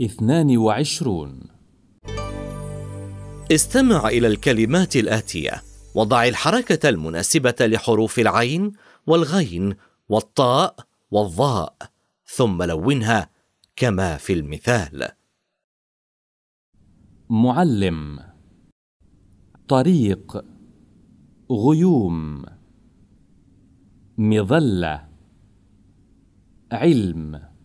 اثنان وعشرون. استمع إلى الكلمات الآتية. وضع الحركة المناسبة لحروف العين والغين والطاء والظاء ثم لونها كما في المثال. معلم طريق غيوم مظلة علم.